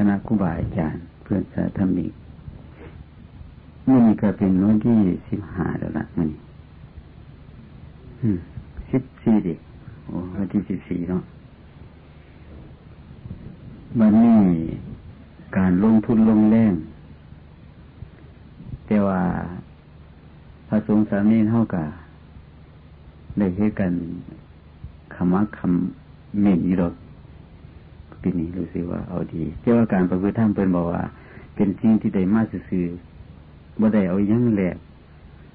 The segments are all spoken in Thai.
คณะครูบาอาจารย์ เพื่อนสาธมิกนี่ก็เป็นวันที่สิบห้าแล้วละมันสิบสี่ดิโอ้วันที่สิบสี่เนาะวันนี้การลงทุนลงแรงแต่ว่าพระสงฆ์สามีเท่ากับได้เห็นกันคำว่าคำเม่นยี่ดอก ปีนี้รู้สึกว่าเอาดีเจ้าว่าการประพฤติธรรมเป็นบอกว่า เป็นจริงที่ได้มาซื่อบ่ได้เอายังแหลก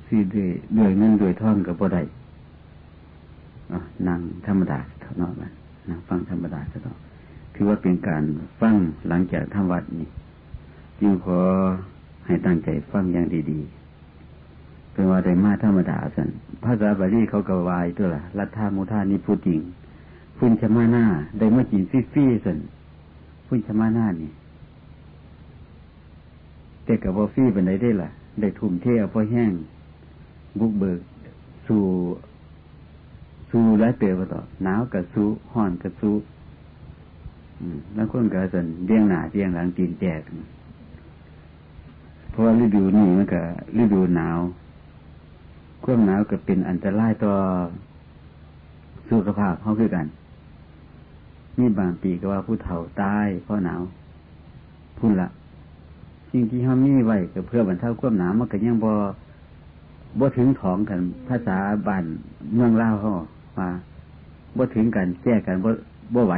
ซื้อด้วยด้วยเงินด้วยท่องกับบ่ได้นั่งธรรมดาเท่านั้นนั่งฟังธรรมดาเท่านั้นคือว่าเป็นการฟังหลังจากทำวัดนี่จึงขอให้ตั้งใจฟังอย่างดีๆเป็นว่าได้มาธรรมดาสันภาษาบาลีเขาก็วายตัวละรัฐามุธานี่พูดจริง พุ่นชมาหน้าได้มากินฟรีๆสันพุ่นชมาหน้านี่แต่กับบอฟี่เป็นไดได้ล่ะ ได้ทุ่มเทเอาพอแห้ง บุกเบิก สู่สู่และเตอมาต่อหนาวกับสู้ห่อนกับสู้แล้วคนก็สันเลี้ยงหนาเลี้ยงหลังตีนแจกเพราะว่าฤดูนี้มันก็ฤดูหนาวความหนาวก็เป็นอันตรายต่อสุขภาพเขาคือกัน นี่บางปีก็ว่าผู้เฒ่าตายเพราะหนาวพุ่นละสิ่งที่เขามีไว้ก็เพื่อบรรเทาความหนาวมันก็ยังบ่บ่ถึงถองกันภาษาบ้านเมืองเล่าเขามาบ่ถึงกันแก้กันบ่บ่ไหว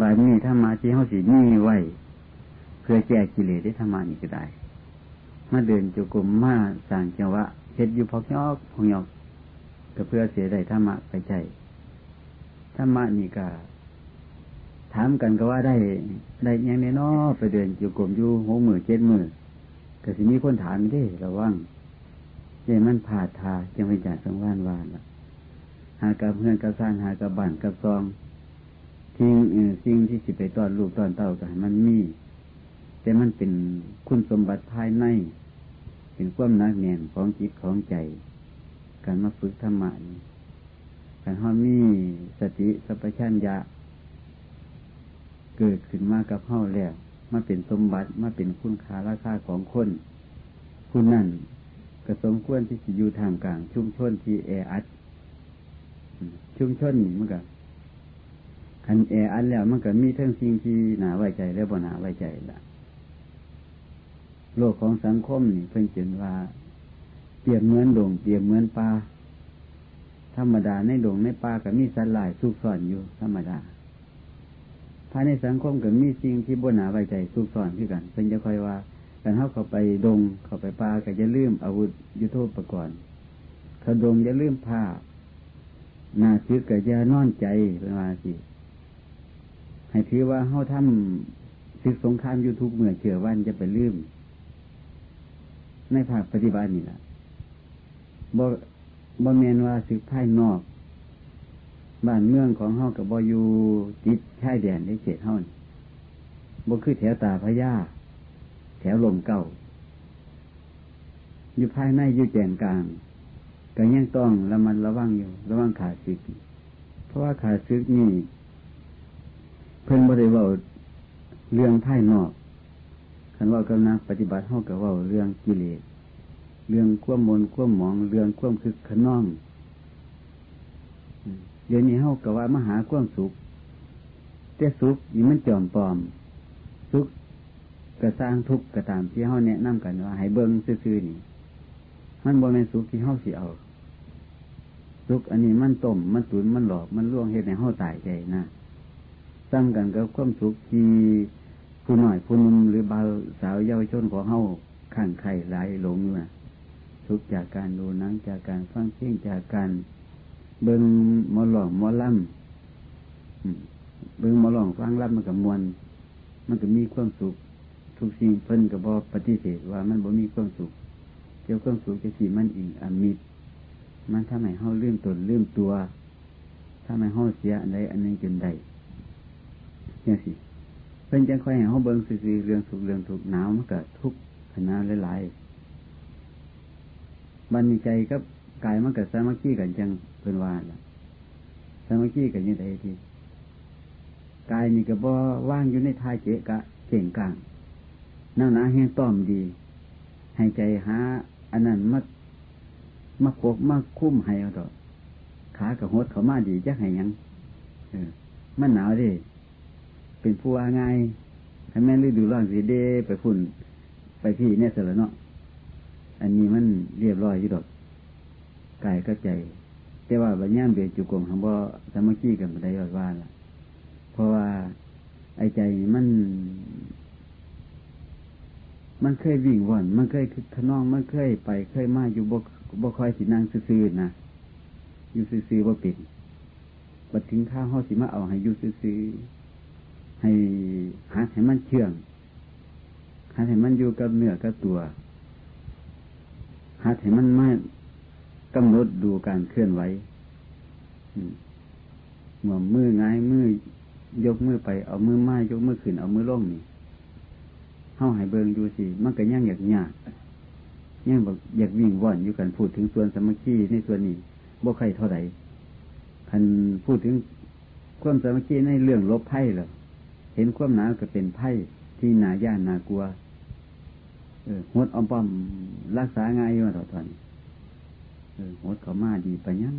บานี้ถ้ามาที่เขาสิมีไว้เพื่อแก้กิเลสได้ธรรมานี่ก็ได้ มาเดินจุกุมมาสั่งจังวะเฮ็ดอยู่พอกยอกพอกยอกก็เพื่อเสียได้ธรรมะไปใจ ธรรมะนี่ก็ถามกันก็ว่าได้ ได้ยังในนอไปเดินจุกุมอยู่หกมือเจ็ดมือก็สิมีคนถามได้ระวังเจมันผ่าทาจังเป็นจากสังวานวานละหากับเพื่อนกับสร้างหากับบ้านกับซองทิ้งสิ่งที่สิไปต้อนลูกต้อนเต้ากันมันมีแต่มันเป็นคุณสมบัติภายใน เป็นความนักแน่นของจิตของใจ การมาฝึกธรรมะนี่ การห้ามีสติสัพชัญญะ เกิดขึ้นมากับเฮาแล้วมาเป็นสมบัติมาเป็นคุณค่าราคาของคนคุณนั่นก็สมควรที่จะอยู่ทางกลาง ชุมชนที่แออัดชุมชนนี่มันก็คันแออัดแล้วมันก็มีทั้งสิ่งที่หนาไว้ใจและบ่หนาไว้ใจละโลกของสังคมนี่เพิ่งเห็นว่าเปรียบเหมือนดงเปรียบเหมือนปลา ธรรมดาในดงในป่าก็มีสัตว์หลายซุกซ่อนอยู่ ธรรมดาภายในสังคมก็มีสิ่งที่บนหนาไว้ใจซุกซ่อนขึ้นกันเพิ่งจะคอยว่าการเข้าเข้าไปดงเข้าไปป่าก็จะลืมอาวุธยุทโธปกรณ์เขาดงจะลืมผ้าหน้าซื้อก็จะนอนใจเป็นว่าสิให้ถือว่าเขาทำศึกสงครามยูทูบเมื่อเชื่อวันจะไปลืมในภาคปฏิบัตินี่แหละบ่ บ่เมนว่าสึกภายนอกบ้านเมืองของเฮากับบอยู่ติดชายแดนในเขตเฮาบ่คือแถวตาพญาแถวลมเก้าอยู่ภายในอยู่แจนกลางก็ยังต้องระมันระวังอยู่ ระวังขาดซึก เพราะว่าขาดซึกนี่ เพิ่นบ่ได้ว่าเรื่องภายนอกคันว่ากับนักปฏิบัติเท่ากับว่าเรื่องกิเลส เรื่องควมมนควมหมอง เรื่องควมคึกขน้องเดี๋ยวนี้เท่ากับว่ามหาควมสุขแต่สุขนี่มันจอมปลอม สุขกระสร้างทุกข์กระตามที่เฮาแนะนำกันว่าให้เบิ้งซื่อๆนี่มันบ่เป็นสุขที่เฮาสิเอาสุขอันนี้มันต้มมันตุนมันหลอกมันล่วงเหตุในเฮาตายใจนะซ้ำกันกับความสุขที่ผู้หน่อยผู้นุ่มหรือเบาสาวเยาวชนของเฮาข้างไข่หลายหลงอยู่นะ ทุกจากการดูหนังจากการฟังเพลงจากการเบิ้งมอหลองมอล่ำเบิ้งมอหลองฟังล่ำมันกับมวลมันก็มีความสุข ทุกสิ่งเพิ่นกับบอปฏิเสธว่ามันบ่มีความสุขเกี่ยวความสุขจะสีมันอิงอมิตรมันถ้าไม่เฮาเลื่อมตนเลื่อมตัวถ้าไม่เฮาเสียอันใดอันหนึ่งจนใดเนี่ยสิเพิ่นจะค่อยให้เขาเบิ้งซื่อเรื่องสุขเรื่องทุกหนาวมันก็ทุกขนาดหลายๆ บันใจกับกายมันก็สามัคคีกันจังเป็นว่าละสามัคคีกันยังไงทีกายนี่ก็บ่ว่างอยู่ในทายเจกะเก่งกลางนั่งหนาแห้งต้อมดี ให้ใจหาอันนั้นมามาโกกมาคุ้มให้เอาต่อขากับหดเขามาดีจะให้ยังเออมันหนาวดิเป็นผู้ว่าง่ายให้แม่ฤดูร้อนสีเดไปฝุ่นไปพี่เนี่ยเสร็จแล้วเนาะ อันนี้มันเรียบร้อยอยู่ดอกกายก็ใจ แต่ว่าบัญญัติเบียจุกงคำว่าสามัคคีกันไม่ได้ยอดว่าล่ะ เพราะว่าไอ้ใจมัน มันเคยวิ่งว่อน มันเคยคึกขนอง มันเคยไป เคยมาอยู่บกบกคอยสินางซื่อๆนะอยู่ซื่อๆว่ปิดบัดถึงข้าวห่อสิมาเอาให้อยู่ซื่อๆให้หาให้มันเชื่องหาให้มันอยู่กับเนื้อกับตัว หาให้มันมากำหนดดูการเคลื่อนไหวหัวมือง่ายมือยกมือไปเอามือไม้ยกมือขึ้นเอามือล่งนี่เข้าหายเบิงดูสิมันก็ย่างอยากยากย่างบอกอยากวิ่งว่อนอยู่กันพูดถึงส่วนสมัคคีในส่วนนี้บ่ใครเท่าไหร่คันพูดถึงความสมัคคีในเรื่องลบไพ่เหรอเห็นความหนาวก็เป็นไพ่ที่หนาย่านนากลัวเออ หดอมป้อมรักษาง่ายอยู่ต่อทอนเออหดเขามาดีไปยัง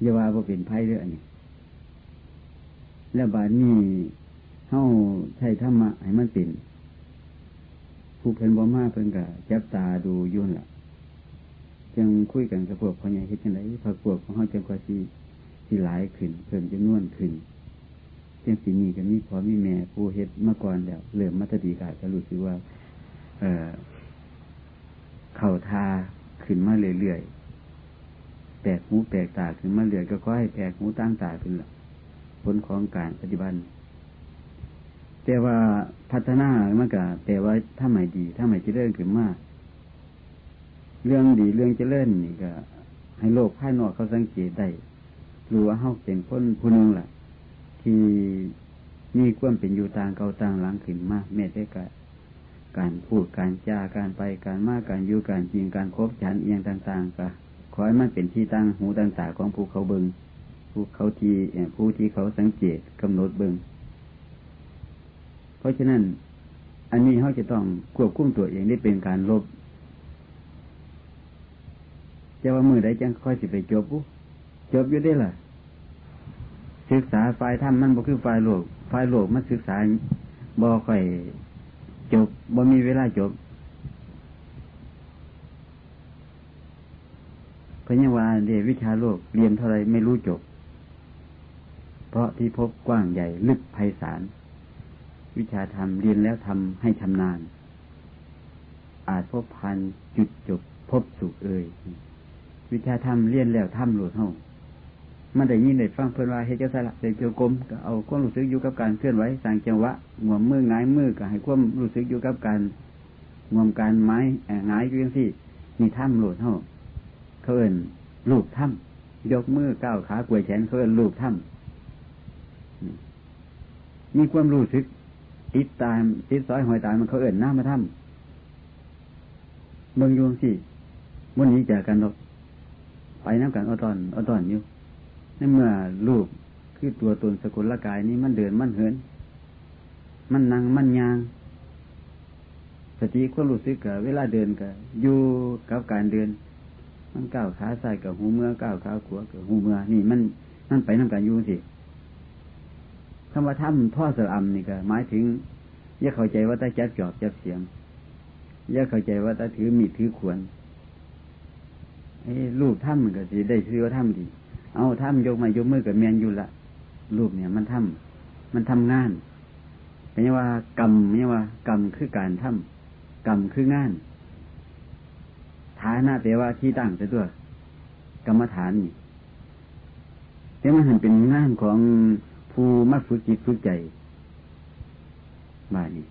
อย่าว่าว่าเป็นไพ่เรื่องนี้แล้วบาดนี้เฮาใช้ธรรมะให้มันเป็นผู้เพิ่นบ่มาเพิ่นก็จับตาดูยุ่นล่ะจังคุยกันกับพวกพ่อใหญ่เฮ็ดจังไดพรพวกของเฮาจังกว่าสิสิหลายขึ้น เพิ่มจำนวนขึ้น จังสิมีก็มีพอมีแม่ผู้เฮ็ดมาก่อนแล้วเริ่มมาตดีกาจะรู้สึกว่า เอ่อเข้าทาขึ้นมาเรื่อยๆแปลกหูแปลกตาขึ้นมาเรื่อยก็ค่อยแปลกหูตั้งตาขึ้นละผลของการปฏิบัติแต่ว่าพัฒนามันก็แต่ว่าถ้าไม่ดี ถ้าไม่เจริญขึ้นมาก เรื่องดีเรื่องเจริญนี่ก็ ให้โลกภายนอกเขาสังเกตได้รู้ว่าเฮาเป็นคนผู้นึงแหละ ที่มีความเป็นอยู่ต่างเก่าต่างหลังขึ้นมากแม้แต่กการพูดการจาการไปการมาการอยู่การจริงการครบฉันเอียงต่างๆก็ขอให้มันเป็นที่ตั้งหูต่างๆของผู้เขาเบิงผู้เขาที่ผู้ที่เขาสังเกตกำหนดเบิงเพราะฉะนั้น อันนี้เขาจะต้องควบคุมตัวเองได้เป็นการลบจะว่ามือใดจังค่อยสิไปจบปุ๊จบอยู่ได้ล่ะ ศึกษาฝ่ายธรรมมันบ่คือฝ่ายโลกฝ่ายโลกมันศึกษาบ่ค่อยจบบ่มีเวลาจบพราะยังว่าเรียนวิชาโลกเรียนเท่าไรไม่รู้จบ เพราะที่พบกว้างใหญ่ลึกไพศาลวิชาธรรมเรียนแล้วทำให้ชำนาญ อาจพบพันจุดจบพบสุขเอ่ยวิชาธรรมเรียนแล้วทำหลุดเท่า มันได้ยินได้ฟังเพื่อนว่าเฮจสละเสกเกียวกลมก็เอาความรู้สึกอยู่กับการเคลื่อนไหวสั่งจังหวะงวมมือง่ายมือก็ให้ความรู้สึกอยู่กับการงวมการไม้ง่ายอยู่ยังที่มีถ้ำหลุดเท่าเขาเอินลูกถ้ำยกมือก้าวขากวยแขนเขาเอินลูกถ้ำมีความรู้สึกติดตามติดซอยหอยตายมันเขาเอินหน้ามาถ้ำเบิ่งยวงสิวันนี้จากกันหรอกไปน้ำกันอตอนอตอนอยู่ ในเมื่อรูปคือตัวตนสกุลละกายนี้มันเดินมันเหิน มันนั่งมันยางสติก็รู้สึกกับเวลาเดินกับอยู่กับการเดิน มันก้าวขาใส่กับหูเมื่อก้าวขาขวากับหูเมื่อนี่มันมันไปน้ำกันอยู่สิคำว่าถ้ำท่อเสืออำนี่ก็หมายถึงอย่าเข้าใจว่าตาจับจอบจับเสียงอย่าเข้าใจว่าตาถือมีดถือขวานไอ้ลูกถ้ำมันก็สิได้ชื่อว่าถ้ำดี เอาถ้ำยกมายกมือกับเมียนอยู่ละลูกเนี่ย มันถ้ำมันทำงานเป็นว่า กรรมเนี่ยว่า กรรมคือการทำกรรมคืองานฐานะแปลว่าที่ตั้งแต่ตัว กรรมฐานนี่แต่มันเห็นเป็นงานของผู้มาฝึกจิตฝึกใจบ้านี้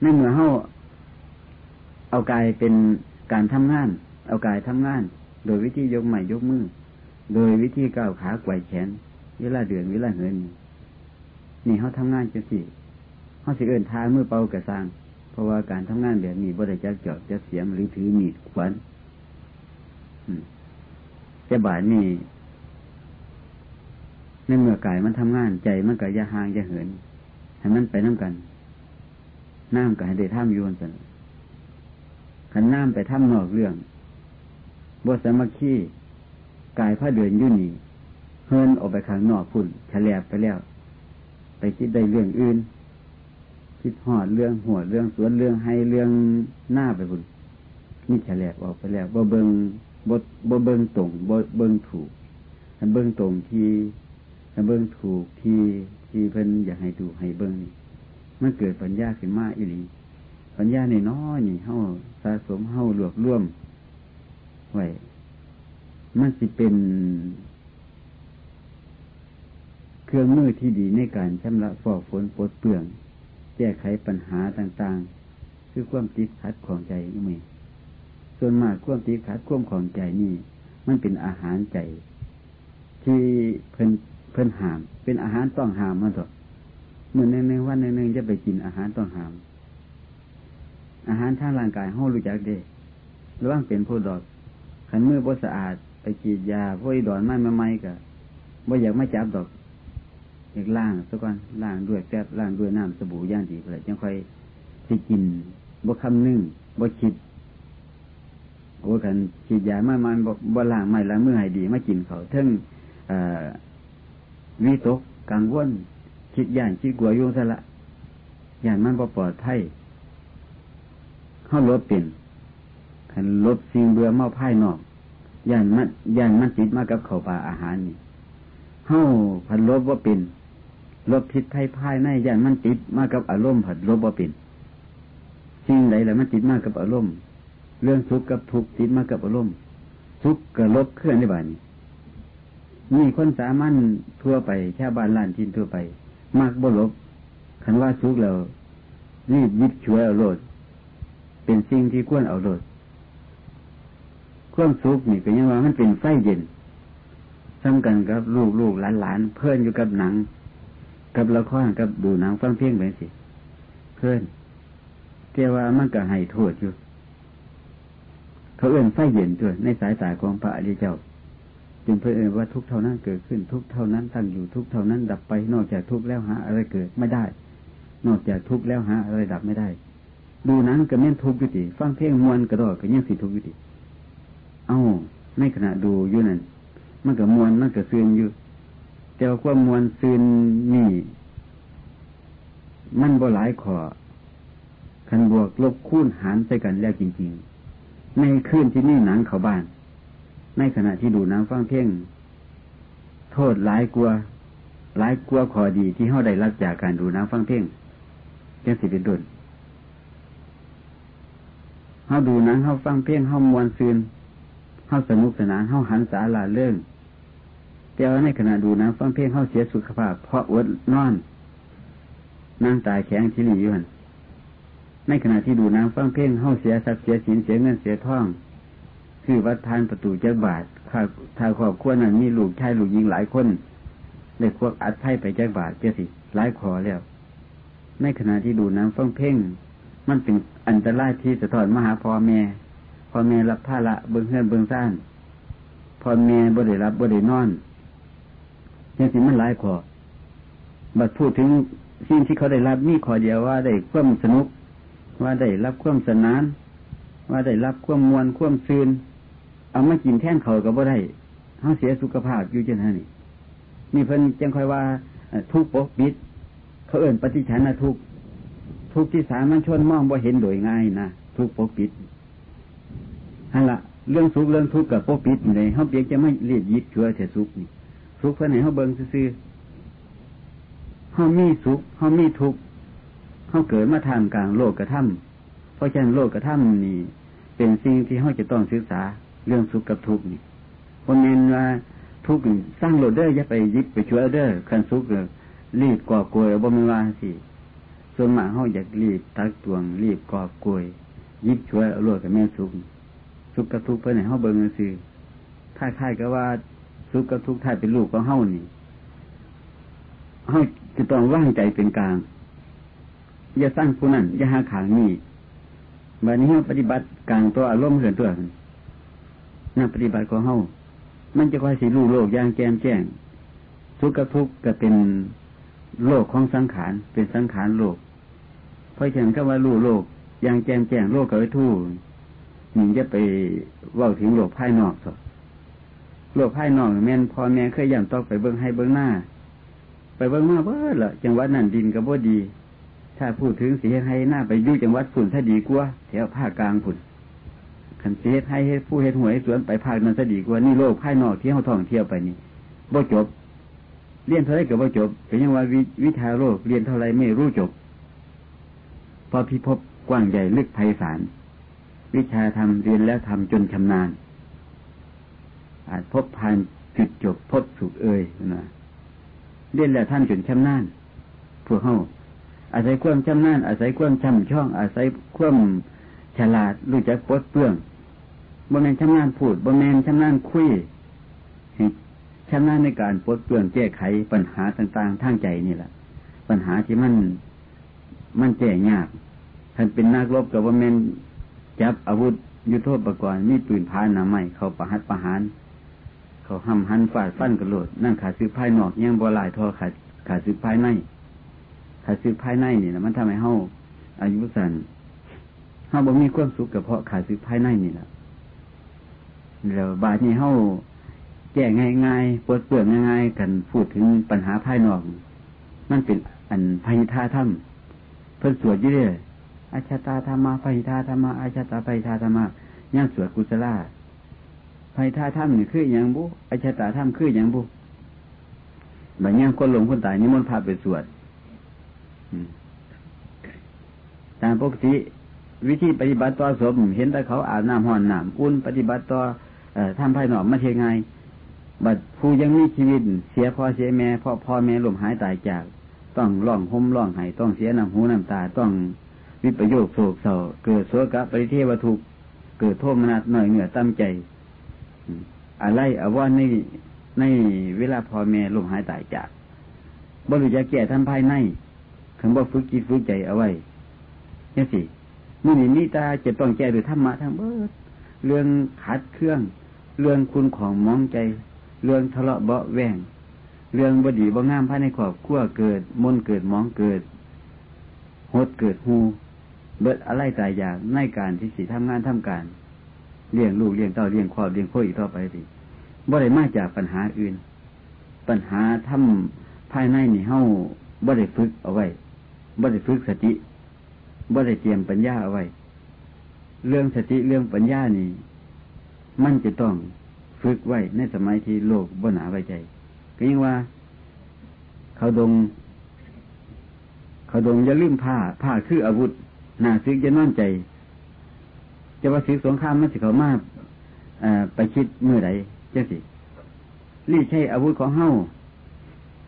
ในเมื่อเขาเอากายเป็นการทำงาน เอากายทำงาน โดยวิธียกใหม่ยกมือ โดยวิธีก้าวขาไกวแขนเวลาเดือนเวลาเหินนี่เขาทำงานจังสิเขาสิเอินทามือเป่ากระซังเพราะว่าการทำงานแบบนี้บ่ได้จักจอบจะเสียมหรือถือมีดขวานจะบ่ายนี่ในเมื่อกายมันทำงานใจมันก็ยาหางยาเหินให้มันไปน้ากันน้ำก็ให้ได้ท่ามโยนสันขันน้ำไปท่ามนอกเรื่องบทสมัคคี กายผ้าเดินยุ่นี่เฮินออกไปข้างนอกพุ่นฉลบไปแล้ว ไปคิดได้เรื่องอื่น คิดหอดเรื่องหัวเรื่องสวนเรื่องให้เรื่องหน้าไปพุ่นนี่ฉลบออกไปแล้วบ่เบิงบ่บ่เบิงตรงบ่เบิงถูกถ้าเบิงตรงที่ถ้าเบิงถูกที่ที่เพิ่นอยากให้ดูให้เบิงนี่มันเกิดปัญญาขึ้นมาอีหลีปัญญาในน้อยนี่เฮาสะสมเฮารวบรวมไว้ มันสิเป็น เครื่องมือที่ดีในการชำระฟอกฝนปลดเปลือง แก้ไขปัญหาต่างๆ คือความติดขัดของใจนี่มส่วนมากความติดขัดความของใจนี่ มันเป็นอาหารใจ ที่เพิ่นเพิ่นหาม เป็นอาหารต้องหามมันเถอะเหมือนในในวันหนึ่งจะไปกินอาหารต้องหาม อาหารทางร่างกายห้องรู้จักเด้ระว่างเป็นผู้ดอกขันมือบสะอาด ไปกีดยาพวกดอนไม้มาไม้กะบ่อยากไม่จับดอกอยากล่างสักวันล่างด้วยแป๊บล่างด้วยน้ำสบู่ย่างดีเลยจังค่อยสิกินบ่คำนึ่งบ่คิดโอ้ขันขีดยามามันบ่บ่ล่างไม่ล้างมือให้ดีไมากินเขาเทิงวิตกกังวลคิดย่านคิดกลัวยุ่งซะละย่านมันบ่ปลอดภัยเขาลดเป็นขันลดสิ่งเบื่อเมาไพ่นอก ย่านมันย่านมันติดมากับเขาป่าอาหารนี่เฮ้าผันลบว่าเป็นลบพิษไพ่พ่ายในย่านมันติดมากับอารมณ์ผันลบว่าเป็นสิ่งใดแหละมันติดมากกับอารมณ์ เรื่องทุกข์กับทุกข์ติดมากับอารมณ์ทุกข์กับลบเคลื่อนได้บ้านี้มีคนสามัญทั่วไปแค่บ้านล้านทินทั่วไป มากบ่ลบคันว่าทุกข์แล้วรีบยิบช่วยเอาโลดเป็นสิ่งที่ควรเอาโลด ความสุขนี่ก็ยังว่ามันเป็นไฟเย็นซ้ำกันกับลูกลูกหลานหลานเพื่อนอยู่กับหนัง กับละครกับดูหนังฟังเพลงไปสิ เพื่อนเที่ว่ามันก็ให้โทษอยู่ เขาเอื้นไฟเย็นด้วยในสายตาของพระอริยเจ้า จึงเพื่อนว่าทุกเท่านั้นเกิดขึ้นทุกเท่านั้นตั้งอยู่ทุกเท่านั้นดับไป นอกจากทุกแล้วหาอะไรเกิดไม่ได้ นอกจากทุกแล้วหาอะไรดับไม่ได้ ดูหนังก็แม่นทุกข์อยู่ดีฟังเพลงมวนกระดอกก็ยังสิทุกข์อยู่ดี เอาในขณะดูอยู่นั่นมันก็มวนมันก็ซึนอยู่แต่ว่าามวนซึนนี่ มันบ่หลายขอคันบวกลบคูณหารใส่กันแล้วจริง ๆ ในคืนที่นี่หนังเขาบ้าน ในขณะที่ดูนังฟังเพลงโทษหลายกลัวหลายกลัวขอดีที่เขาได้รับจากการดูนังฟังเพลงจังสิเป็นดุลเขาดูหนังเขาฟังเพลงเขามวนซืน เข้าสนุกสนานเข้าหันสาลาเรื่องแต่ว่าในขณะดูนะฟังเพลงเข้าเสียสุขภาพ เพราะอดนอนนั่งตายแข็งที่นี่อยู่นในขณะที่ดูน้ำฟังเพลงเข้าเสียทรัพย์เสียสินเสียเงินเสียทองคือวัดทานประตูเจ้าบาทถ้าถ้าครอบครัวนั้นมีลูกชายลูกหญิงหลายคนเลยควกอัดไพ่ไปเจ้าบาทเจ้าสิหลายขอแล้ว ในขณะที่ดูน้ำฟังเพลงมันเป็นอันตรายที่สะท้อนมหาพ่อแม่ พ่อแม่รับผ้าละเบื้องเฮือนเบื้องซ่านพ่อแม่บ่ได้รับบ่ได้นอนยังสิมันหลายขอบัดพูดถึงสิ่งที่เขาได้รับมีขอเดียวว่าได้ความสนุก ว่าได้รับความสนาน ว่าได้รับความมวลความซืนเอามากินแท่นเขาก็บ่ได้เขาเสียสุขภาพอยู่จังไงนี่นี่เพิ่นจังค่อยว่า ทุกปกปิด เขาเอื่นปฏิชันนะทุกทุกที่สามัญชนมองบ่เห็นโดยง่ายนะทุกปกปิด ฮะละเรื่องสุขเรื่องทุกข์กับปกปิดเลยเขาเพียงจะไม่เรียกยิบชัวแต่สุขนี่สุขเพื่อไหนเขาเบิ่งซื่อเขามีสุขเขามีทุกข์เขาเกิดมาทางกลางโลกกระทำเพราะฉะนั้นโลกกระทำนี่ เป็นสิ่งที่เขาจะต้องศึกษาเรื่องสุขกับทุกข์นี่คนเน้นว่าทุกข์สร้างโลดเดอร์อย่าไปยิบไปช่วยเดอร์คันสุขรีบก่อกวยบ่มีว่าสิส่วนมากเขาอยากรีบทักตวงรีบก่อกวยยิบช่วยเอาโลดกับแม่สุข สุขกับทุกข์ไปไหนเฮาเบิ่งซื่อค่ายๆก็ว่าสุขกับทุกข์ถ้าเป็นลูกของเฮานี่เฮาจะต้องว่างใจเป็นกลาง อย่าสร้างผู้นั้นอย่าหาขางนี่บัดนี้เฮาปฏิบัติกลางตัวอารมณ์เหือนตัวนักปฏิบัติของเฮามันจะคอยสิรู้โลกอย่างแจ่มแจ้งสุขกับทุกข์ก็เป็นโลกของสังขารเป็นสังขารโลก เพราะฉะนั้นก็ว่ารู้โลกอย่างแจ้งแจ้งโลกกับไอ้ทู่ นี่จะไปว่าถึงโลกภายนอกสโลกภายนอกแม่นพอแม่เคยย่ำต้องไปเบิ้งให้เบิ้งหน้า ไปเบิ้งมาเบ้อละจังหวัดนั่นดินกับบ่ดี ถ้าพูดถึงเสียให้หน้าไปยุ่จังหวัดฝุ่นถ้าดีกว่าแถวภาคกลางฝุ่นขันเสียให้ผู้เฮ็ดหวยสวนไปภาคนั้นซะดีกว่านี่โลกภายนอกที่เขาท่องเที่ยวไปนี่บ่จบ เรียนเท่าไรก็บ่จบเป็นยังว่าวิชาโลกเรียนเท่าไรไม่รู้จบพอพิภพกว้างใหญ่ลึกไพศาล วิชาทำเรียนแล้วทำจนชำนาญ อาจพบผ่านจุดจบพบสุขเอ่ยนะเรียนแล้วท่านจนชำนาญพวกเขาอาศัยความชำนาญอาศัยความช่ำช่อง อาศัยความฉลาดรู้จักปดเปลื้องบ่แมนชำนาญพูดบ่แมนชำนาญคุยชำนาญในการปดเปลื้องแก้ไขปัญหาต่างๆทางใจนี่แหละปัญหาที่มันมันแก้ยากท่านเป็นนักรบกับว่าแมน จับอาวุธยุโทโธปกรณ์มีปืนพานาไม่เขาประหัตประหาร เขาห้ำหันฟาดฟันกระโดดนั่งขาซื้อภายนอกยังบ่ลายทอขาขาซื้อภายในขาซื้อภายในนี่นะมันทำให้เฮาอายุสั้นเฮาบ่มีความสุขกับเพราะขาซื้อภายในนี่แหละแล้วบาดนี้เฮาแก้ง่ายๆปวดเปลือกง่ายๆกันพูดถึงปัญหาภายนอก มันเป็นอันภัยท่าถ้ำเพิ่นสวดยี่เด้ อาชาตาธรรมะภัยท่าธรรมะอาชาตาภัยท่าธรรมะย่างสวดกุศลาภัยท่าถ้ำนี่คืออย่างบุอาชาตาถ้ำคืออย่างบุบางย่างคนหลงคนตายนี่มันพาไปสวดตามปกติวิธีปฏิบัติต่อศพเห็นแต่เขาอาบน้ำห่อนน้ำอุ่นปฏิบัติต่อทำภายนอกไม่ใช่ไงบัดผู้ยังมีชีวิต เสียพ่อเสียแม่พ่อพ่อแม่ลมหายตายจาก ต้องร้องห่มร้องไห้ต้องเสียน้ำหูน้ำตาต้อง วิปโยคโศกเศร้าเกิดโศกะปริเทวทุกเกิดโทมนัสหน่อยเหนือตั้มใจ อะไรอาว่าในในเวลาพอแม่ลมหายตายจากบริจาแก่ท่านภายในคำว่าฝึกจิตฝึกใจเอาไว้นี่สินี่นี่นี่ตาจะต้องแก้ด้วยธรรมะทั้งเบิดเรื่องขัดเครื่อง เรื่องคุณของมองใจ เรื่องทะเลาะเบาแวงเรื่องบดีบ่งามภายในขอบขั้วเกิดมนเกิดมองเกิดหดเกิดหู เบิดอะไรตายอยางในการที่สิทำงานทำการเลี้ยงลูกเลี้ยงเต้าเลี้ยงครอบเลี้ยงพ่ออีกต่อไปสิบ่ได้มาจากปัญหาอื่น ปัญหาทำภายในนี่เฮาบ่ได้ฝึกเอาไว้บ่ได้ฝึกสติบ่ได้เตรียมปัญญาเอาไว้ เรื่องสติเรื่องปัญญานี่ มันจะต้องฝึกไว้ในสมัยที่โลกบ่หนาไว้ใจก็ยังว่า เขาดง เขาดงอย่าลืมผ้าผ้าคืออาวุธ หนาซึกจะนอนใจ จะว่าซึกสงครามมันสิเขามาไปคิดเมื่อไหร่จังสิรีใช่อาวุธของเฮา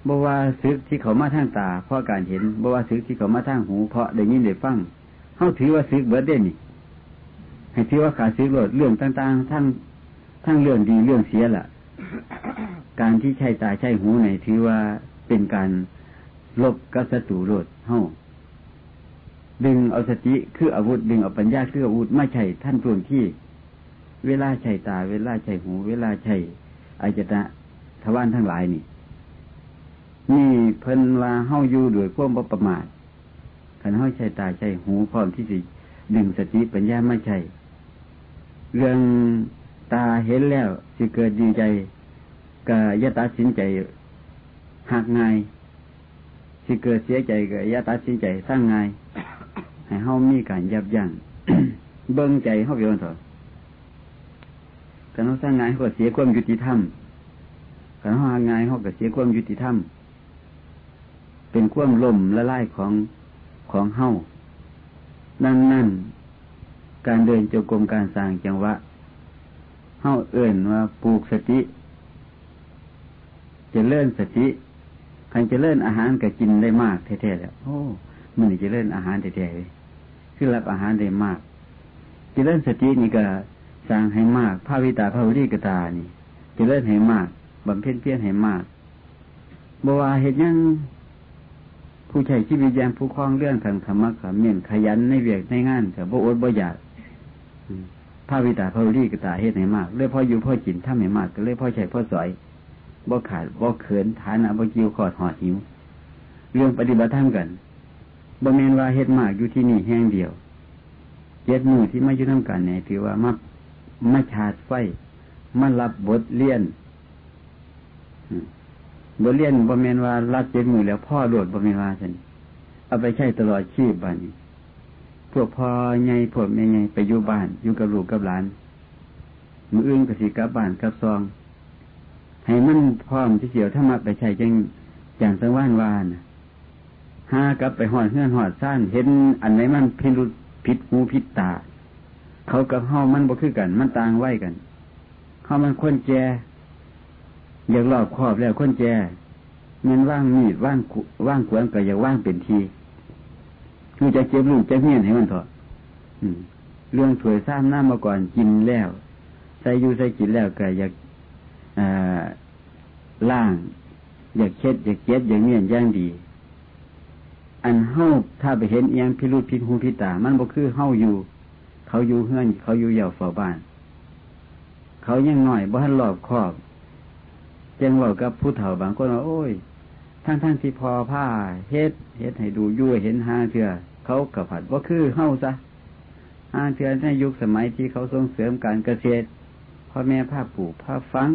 บว่าซึกที่เขามาทางตา เพราะการเห็นบว่าซึกที่เขามาทางหูเพราะได้ยินได้ฟังเฮาถือว่าซึกเบิดเด่นนี่ให้ถือว่าขาซึกโลดเรื่องต่างๆทั้งทั้งเรื่องดีเรื่องเสียละการที่ใช้ตาใช้หูในถือว่าเป็นการลบกับศัตรูโลดเฮา ดึงเอาสติคืออาวุธ ดึงเอาปัญญาคืออาวุธไม่ใช่ท่านทวงที่ เวลาใช้ตา เวลาใช้หู เวลาใช้อายตนะทวารทั้งหลายนี่นี่เพิ่นว่าเฮาอยู่ด้วยพวกประมาทขันเฮาใช้ตาใช้หูพร้อมที่สิดึงสติปัญญาไม่ใช่เรื่องตาเห็นแล้ว สิเกิดดีใจก็ยะตัดสินใจหักง่ายสิเกิดเสียใจก็ยะตัดสินใจสร้างง่าย ให้เฮามีการยับยั้งเบิ้งใจเฮาเปนเถอะการเฮาสร้างงายเขาก็เสียความยุติธรรมการเฮาหางง่ายเขาก็เสียความยุติธรรมเป็นความล่มละลายของของเฮานั่นนั่นการเดินจงกรมการสร้างจังหวะเฮาเอื่นว่าปลูกสติจะเลื่อนสติใครจะเลื่อนอาหารก็กินได้มากแท้ๆแล้วโอ้มันจะเลื่อนอาหารแท้ๆเลย คือรับอาหารได้มากจะเล่นสตินี่ก็สร้างให้มากภาวิตาภาวิริกตานี่จะเล่นให้มากบำเพ็ญเพียรให้มากบว่าเหตุยังผู้ใช้ชีวิตย่างผู้คล้องเรื่องทางธรรมะขมียนขยันในเวียกในงานกับบ่อดบ่อยากภาวิตาภาวิริกตาเหตุให้มากเลยพ่ออยู่พ่อจินถ้าไม่มากก็เลยพ่อใช้พ่อสอยบ่ขาดบ่เขินฐานะบ่กิ้วขอดหอดหิว เรื่องปฏิบัติธรรมกัน บ่แมนว่าเฮ็ดมากอยู่ที่นี่แห้งเดียวเจ็ดมือที่ไมาอยู่น้ำกันเนี่ยถือว่ามามาชาดไฟมารับบทเรียนบทเรียนบ่แมนว่ารับเจ็ดมือแล้วพ่อโดดบ่แมนว่าสันเอาไปใช้ตลอดชีพบ้านนี้พวกพ่อไงพวกแม่ไงไปอยู่บ้านอยู่กับลูกกับหลาน มืออื่นกับสีกับบ้านกับซอง ให้มันพร้อมที่เสียวถ้ามาไปใช้จังอย่างสังว่านวาน ห้ากับไปหอดเงื่อนหอดซ่านเห็นอันไหนมันพิรุพิษหูพิษตา เขากับเฮามันบ่คือกัน มันต่างไหวกันเฮามันคนแจอยากรอบครอบแล้วคนแจเงินว่างมีดว่างว่างขวานก็อยากว่างเป็นทีคือจะเจ็บลูกจะเมียนให้มันเถอะเรื่องถวยซ้ำหน้ามาก่อนกินแล้วใส่ยูใส่กินแล้วก็อยากล่าง อยากเช็ด อยากเจ็ดอยากเมียนย่างดี อันเฮาถ้าไปเห็นเอียงพิรุษพิษหูพิตา มันบ่คือเฮาอยู่ เขาอยู่เฮือน เขาอยู่เหย่าฝ่าบ้าน เขายังหน่อยบ่ทันหลอบครอบจังว่ากับผู้เฒ่าบางคนว่าโอ้ยทั้งทั้งที่พอผ้าเฮ็ดเฮ็ดให้ดูยั่วเห็นห้าเถื่อเขากับผัดว่าคือเฮ้าซะห้าเถื่อในยุคสมัยที่เขาส่งเสริมการเกษตรพ่อแม่ผ้าปลูกผ้าฟัง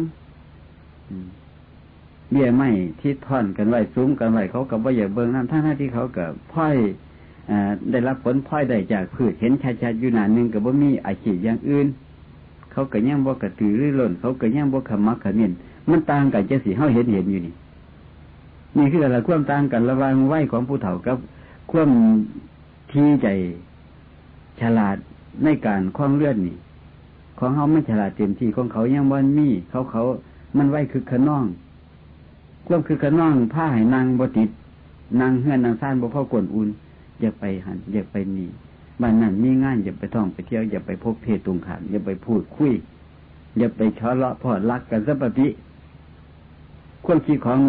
เบี้ยไม้ที่ท่อนกันไว้ซุ้มกันไว้เขากับว่าอย่าเบิ่งน้ำทั้งที่เขากับพ่อยได้รับผลพ่อยได้จากพืชเห็นชัดๆอยู่นานหนึ่งกับว่ามีอาชีพอย่างอื่น เขาก็ย่งบ่กระตือรือร้นเขาก็ย่งบ่ขมักขมิ้นมันต่างกันจะสีเฮาเห็นเห็นอยู่นี่ นี่คืออะไรความต่างกันระหว่างไหวของผู้เฒ่ากับความที่ใจฉลาดในการคล้องเลื่อนนี่ ของเขาไม่ฉลาดเต็มที่ของเขายังวันมีเขาเขามันไหวคือขน้อง ความคือขน้องผ้าให้นางบติดนางเฮือนนางซ่านบ่พ่อกวนอุ่นอย่าไปหันอย่าไปนี่บ้านนั้นมีงานอย่าไปท่องไปเที่ยวอย่าไปพบเพศตรงขามอย่าไปพูดคุย อย่าไปช้อเลาะพอรักกันสัปปิความคิดของ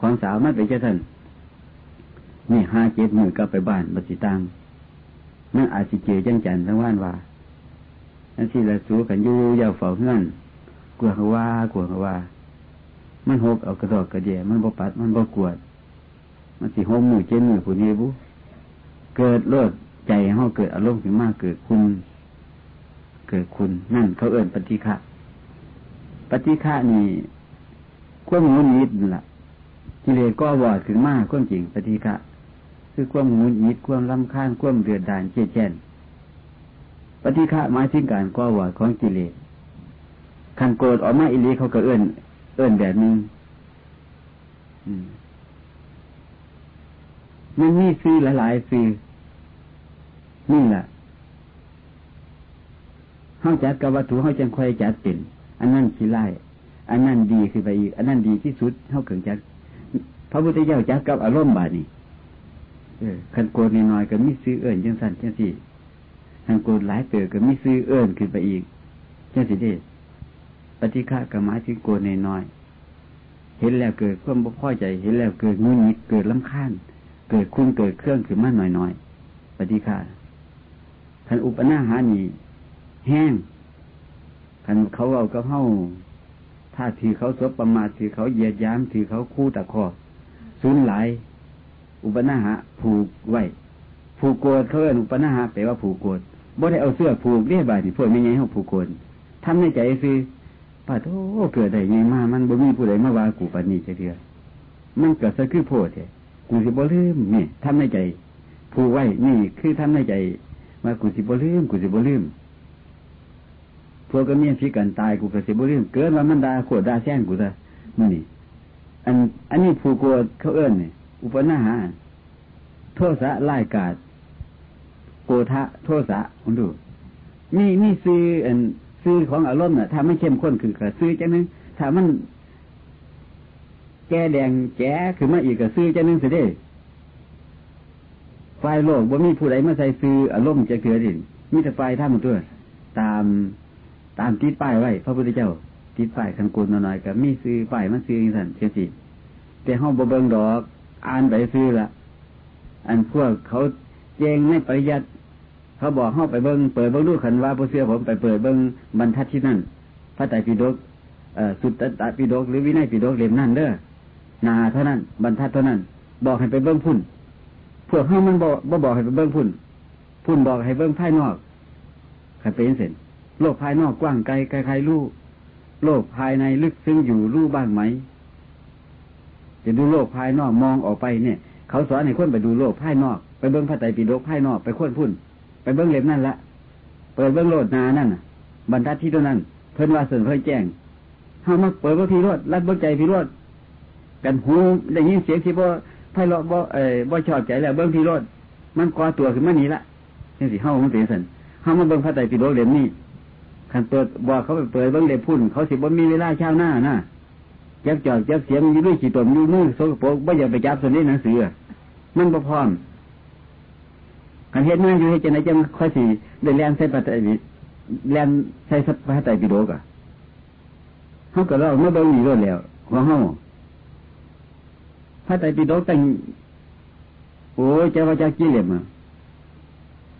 ของสาวมันไปเจ้าท่านนี่ห้าเจ็ดมือก็ไปบ้านบัสิตังนั่นอาจสิเจจังจันทั้งว่านว่านั่นสิละสูกันอยู่ยาวเฝ้าเงื่อนกลัวเขาว่า กลัวเขาว่า มันหกเอากระดอกกระเดียมันบ่ปัด มันบ่กวด มันสิหกมือเจ็ดมือผู้นี้บุเกิดโลดใจเขาเกิดอารมณ์ขึ้นมากเกิดคุณ เกิดคุณนั่นเขาเอิ่นปฏิฆะปฏิฆะนี่ควบงุนยิดนั่แหละกิเลสก็วอดขึ้นมากความจริงปฏิฆะคือความงุนยิดความลำคาญความเดือดดานเจ๊เช่นปฏิฆะหมายถึงการก็วอดของกิเลสขันโกรธออกมาอิเลเขาก็เอื้อน เอื้อนแบบนึงมันมีซื้อหลายๆซื้อนี่แหละห้องจัดกับวัตถุห้องจังคอยจัดเป็นอันนั้นขี้ไล่อันนั้นดีคือไปอีก อันนั้นดีที่สุดเท่าเกิงจักพระพุทธเจ้าจักกับอารมณ์บานี่เออขันโกนน้อยก็มีซื้อเอิญจังสันจังสี่ขันโกนหลายเต๋อก็มีซื้อเอิญขึ้นไปอีกจังสิเดป ฏิฆะกับมาที่โกนน้อยเห็นแล้วเกิดความบ่พอใจเห็นแล้วเกิดงุนงิดเกิดลำคาญเกิดคุ้นเกิดเครื่องขึ้นมาหน่อยๆปฏิฆะขันอุปนาหานี่แห้งขันเขาเอาก็เข้าถ้าถือเขาสบประมาทถือเขาเหยียดย้ำถือเขาคู่ตะคอสูญหลายอุปนาหะผูกไว้ผูกโกดเขาเอินอุปนาหะแปลว่าผูกโกดบ่ได้เอาเสื้อผูกเรียบายนี่พวกไม่ไงเขาผูกโกดทำในใจคือ ป้าโธเกิดได้ไงมา มันบ่มีผู้ใดมาว่ากูปานนี้จะเถื่อมันเกิดซะคือโพดเถกูสิบ่ลืมนี่ทำในใจ ผูกไว้นี่คือทำในใจว่ากูสิบ่ลืมกูสิบ่ลืมพวกก็เมียพิกันตายกูก็เสียบุรีเกินว่ามันดาขวดดาแซงกูซะมันนี่อัน อันนี้ผูกโกเขาเอื้อนนี่อุปนาหา โทษะไล่กาดโกทะ โทษะคุณดูมีมีซื้ออัน ซื้อของอารมณ์น่ะถ้าไม่เข้มข้นคือก็ซื้อจังนึงถ้ามัน แก่แดงแก่คือมาอีกก็ซื้อจังนึงสิเด้ไฟโลกว่ามีผู้ใดมาใส่ซื้ออารมณ์จะเกิดดิมีแต่ไฟท่ามันตัวตามตามติดป้ายไว้ พระพุทธเจ้าติดป้ายขันกุลน่อยกับมีซื้อป้ายมันซื้ออย่างนั้นเช่นสิแต่ห้องบเบิงดอก อ่านไปซื้อละอันพวกเขาเจงในปริยัติ เขาบอกห้องไปเบิ้งเปิดเบิ้งดูขันว่าผู้เสื้อผมไปเปิดเบิ้งบรรทัดที่นั่น พระไตรปิฎกสุดตะปิฎกหรือวินัยปิฎกเล่มนั่นเด้อนาเท่านั้น บรรทัดเท่านั้น บอกให้ไปเบิ้งพุ่นพวกเขามันบอกบ่บอกให้ไปเบิ้งพุ่นพุ่นบอกให้เบิ้งภายนอกใครเป็นเสร็จโลกภายนอกกว้างไกลใครๆรู้โลกภายในลึกซึ้งอยู่รู้บ้างไหมจะดูโลกภายนอกมองออกไปเนี่ย เขาสอนให้คนไปดูโลกภายนอก ไปเบิ้งพระไตรปิฎกภายนอกไปค้นพุ่น ไปเบิ้งเล็บนั่นละเปิดเบิ้งโลดนานั่นบรรทัดที่ตัวนั้น เพิ่นว่าเสนเพิ่นแจ้งเฮามาเปิดเบิ้งพีรดรัดเบิ้งใจพีรดกันหูได้ยินเสียงที่บ่ไพเราะบ่เอ่อบ่ชอบใจแล้วเบิ้งพีรดมันก่อตัวขึ้นมานี้ละนี่สิเฮามันเป็นสันเฮามาเบิ้งพระไตรปิฎกเล่มนี้คันเปิดบอกเขาไปเปิดเบิ้งเล็บพุ่นเขาสิบ่มีเวลาเช้าหน้านะจักจอดจักเสียงอยู่ด้วยขีดตมอยู่มือโสกโปกบ่อย่าไปจับส่วนนี้หนังสือมันบ่พร้อม กันเฮ็ดงานอยู่ให้จังไหนจังค่อยสิได้แล่นใส่พระไตรแล่นใส่พระไตรปิฎกอะเฮาก็เล่าเมื่เบิ่งนี่รถแล้วของเฮาพระไตรปิฎกตั้งโอ้ยเจ้าว่าจากกี่เล่มอะ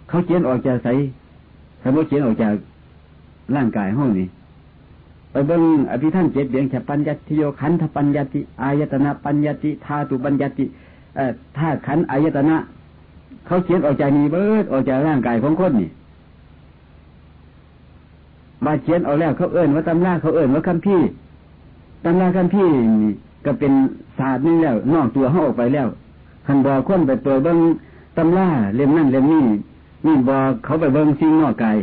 เขาเขียนออกจากใสเขาบ่เขียนออกจากร่างกายห้องนี่ไปเบิ่งอภิท่านเจ็ดเบียงฉปัญญติโยขันธปัญญติอายตนะปัญญติธาตุปัญญติธาตุขันอายตนะ เขาเขียนออกจากนี้เบิดออกจากร่างกายของคนนี่มาเขียนออกแล้วเขาเอื้นว่าตำราเขาเอื้นว่าคำพี่ตำราคำพี่นี่ก็เป็นศาสตร์นี่แล้ว นอกตัวเขาออกไปแล้วคันบอคนไปเปิดเบิ้งตำราเล่มนั่นเล่มนี้นี่บอเขาไปเบิ้งสิ่งนอกกาย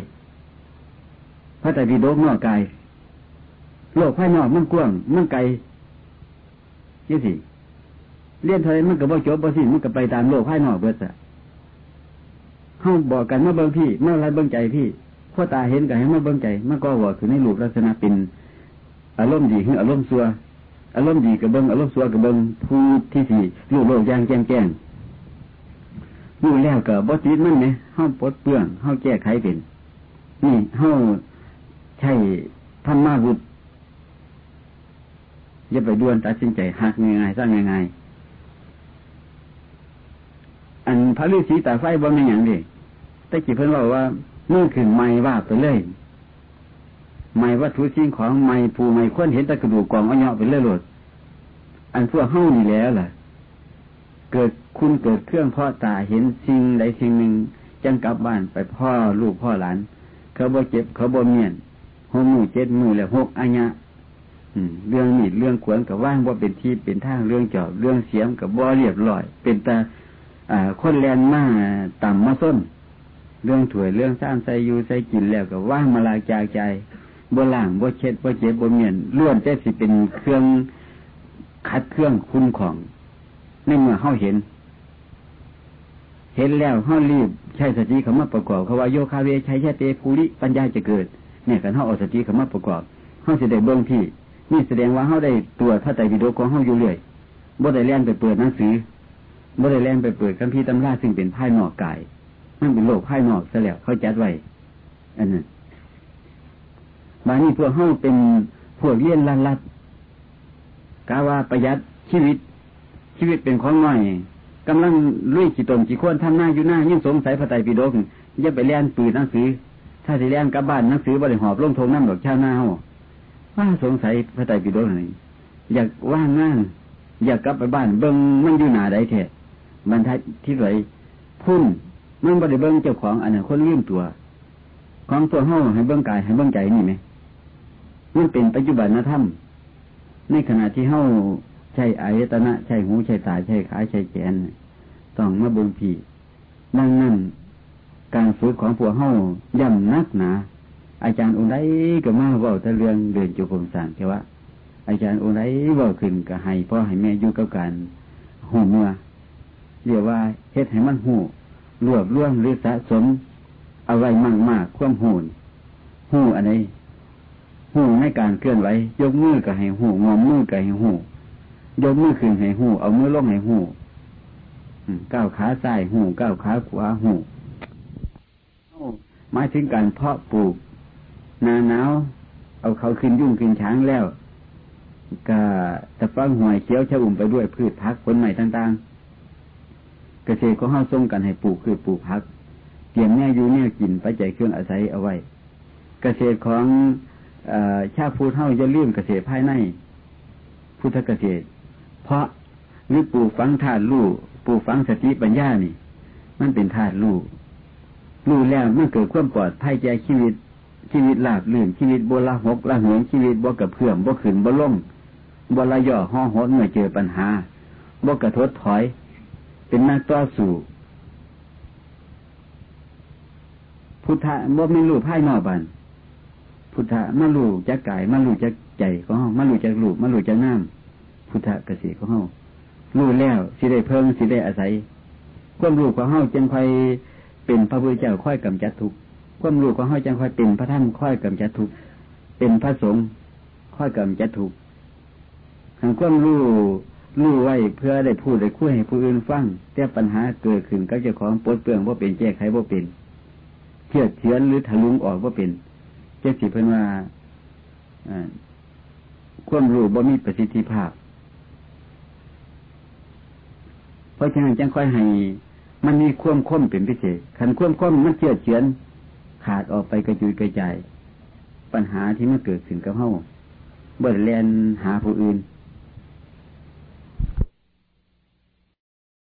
พระแต่ดีโดกนอกกายโลกภายนอกมันกว้างมันไกลยี่สิเรียนเท่าไรมันก็บ่จบบ่สิ้นมันก็ไปตามโลกภายนอกเบิดอะ เขาบอกกันเมื่อเบิ้งพี่เมื่อไรเบิ้งใจพี่พ่อตาเห็นกันให้เมื่อเบิ้งใจมันก็ว่าคือในรูปลักษณะเป็นอารมณ์ดีคืออารมณ์ซัวอารมณ์ดีกับเบิ้งอารมณ์ซัวกับเบิ้งผู้ที่สี่ลูกโลกย่างแจ้งแจ้งรู้แล้วกับบ่ติดมันไหมห้าปลดเปลื้องห้าแก้ไขเป็น นี่ห้าใช่ธรรมาวุฒอย่าไปด่วนตัดสินใจหักง่ายๆสร้างง่ายๆอันพระฤาษีตาไฟบ่เป็นอย่างนี้ แต่กี่เพิ่นบอกว่าเมื่อขึ้นไม่ว่าไปเลยไม่วัตถุสิ่งของไม่ผูไม่ควรเห็นตะกระดูกกองอ้อยไปเลยหลดอันพวกเฮ้านี่แล้วล่ะ เกิดคุณเกิดเครื่องพ่อตาเห็นสิ่งใดสิ่งหนึ่งจังกลับบ้านไปพ่อลูกพ่อหลาน เขาบ่เจ็บ เขาบ่เมียนหกมือเจ็ดมือแล้วหกอัญญะเรื่องมีดเรื่องขวนกับว่างว่าเป็นที่เป็นทางเรื่องจอบเรื่องเสียมกับบ่เรียบร้อย เป็นตาคนแลนมาต่ำมาส้น เรื่องถวยเรื่องสร้างใส่ยูใส่กินแล้วกับว่างมาลาจากใจบ่ล่างบ่เช็ดบ่เจ็บบ่เมียนล้วนแต่สิเป็นเครื่องคัดเครื่องคุ้มของในเมื่อเขาเห็น เห็นแล้วเขารีบใช้สติเขามาประกอบเขาว่าโยคาเวใช้แค่เตภูริปัญญาจะเกิด เนี่ยกันเขาเอาสติเขามาประกอบเขาจะได้เบื้องที่ นี่แสดงว่าเขาได้ตัวพระไตรปิฎกของเขาอยู่เรื่อยบ่ได้แล่นไปเปิดหนังสือบ่ได้แล่นไปเปิดคัมภีร์ตำราซึ่งเป็นภายนอกกาย นั่นเป็นโลกภายนอกซะแล้วเขาจัดไว้อันนั้นบานี้พวกเขาเป็นพวกเลี้ยนลัดลัดกาว่าประหยัดชีวิต ชีวิตเป็นของน้อยกำลังลุยขีตนขีข้นทำหน้าอยู่หน้ายิ่งสงสัยพระไตรปิฎกอย่าไปเลี้ยนปืนหนังสือ ถ้าสิเลี้ยนกับบ้านหนังสือบริหอบลงทงน้ำดอกชาหน้าว่าสงสัยพระไตรปิฎกไหนอยากว่างงาน อยากกลับไปบ้านเบิ้งมันอยู่หนาใดแท้บรรทัดที่ไหนพุ่น มันบริเบิ้งเจ้าของอันนั้นคนลืมตัว ของตัวเฮาให้เบิ้งกายให้เบิ้งใจนี่ไหมมันเป็นปัจจุบันนธรรมในขณะที่เฮาใช้อายตนะใช้หูใช้ตาใช้ขาใช้แขนต้องมาเบิ้งผีดังนั้นการฝึกของพวเฮาย่ำนักหนาอาจารย์องค์ใดก็มาบอกแต่เรื่องเดินจุกมสารแค่ว่า อาจารย์องค์ใดบอกขึ้นก็ให้พ่อให้แม่อยู่กับการหูเมื่อเรียกว่าเฮ็ดให้มันหู รวบรวมหรือสะสม เอาไว้มากมากความหูหูอันไหนหูในการเคลื่อนไหวยกมือก็ให้หูงอมมือก็ให้หูยกมือขึ้นให้หูเอามือลงให้หูก้าวขาซ้ายหูก้าวขาขวาหูหมายถึงการเพาะปลูกนาหนาวเอาเขาขึ้นยุ่งขึ้นช้างแล้วก็ตะฟังหวยเขียวชะอุ่มไปด้วยพืชพักผลใหม่ต่างๆ ษตรก็ห้าส่งกันให้ปลูกคือปลูกพัก เตรียมแน่อยู่แน่กินไปใจเครื่องอาศัยเอาไว้ เกษตรของชาพูดเท่าจะเลื่อมเกษตรภายใน พุทธเกษตร เพราะหรือปลูกฟังธาตุลู่ปลูกฟังสติปัญญานี่ มันเป็นธาตุลู่ลู่แล้วมันเกิดความปลอดภัยแก่ชีวิตชีวิตลาบลื่นชีวิตโบละหกละเหงชีวิตบ่กับเพื่อมบ่ขืนบ่ล่งบ่ละย่อห่อหดเมื่อเจอปัญหาบ่กระทดถอย เป็นนักต่อสู้พุทธะบ่ไม่รู้ภายนอกบันพุทธะมาลู่จากกายมาลู่จากใจของเฮามาลู่จากลูกมาลู่จากน้ำพุทธะกสิของเฮารู้แล้วสิได้เพิ่งสิได้อาศัย ความรู้ของเฮาจึงค่อยเป็นพระพุทธเจ้าค่อยกำจัดทุกข์ความรู้ของเฮาจึงค่อยเป็นพระท่านค่อยกำจัดทุกข์เป็นพระสงฆ์ค่อยกำจัดทุกข์หางความรู้ รู้ไว้เพื่อได้พูดได้คุยให้ผู้อื่นฟังแต่ปัญหาเกิดขึ้นก็จะของปดเปลืองว่าเป็นแก้ไขว่าเป็นเทียดเชื้อนหรือทะลุงออกว่าเป็นเจ้าสิเพิ่นว่าความรู้บ่มีประสิทธิภาพ เพราะฉะนั้นจังค่อยให้มันมีความคมเป็นพิเศษขันความคมมันเจือเฉือนขาดออกไปกระจุยกระจายปัญหาที่มันเกิดขึ้นกับเฮาเบิดแลนหาผู้อื่น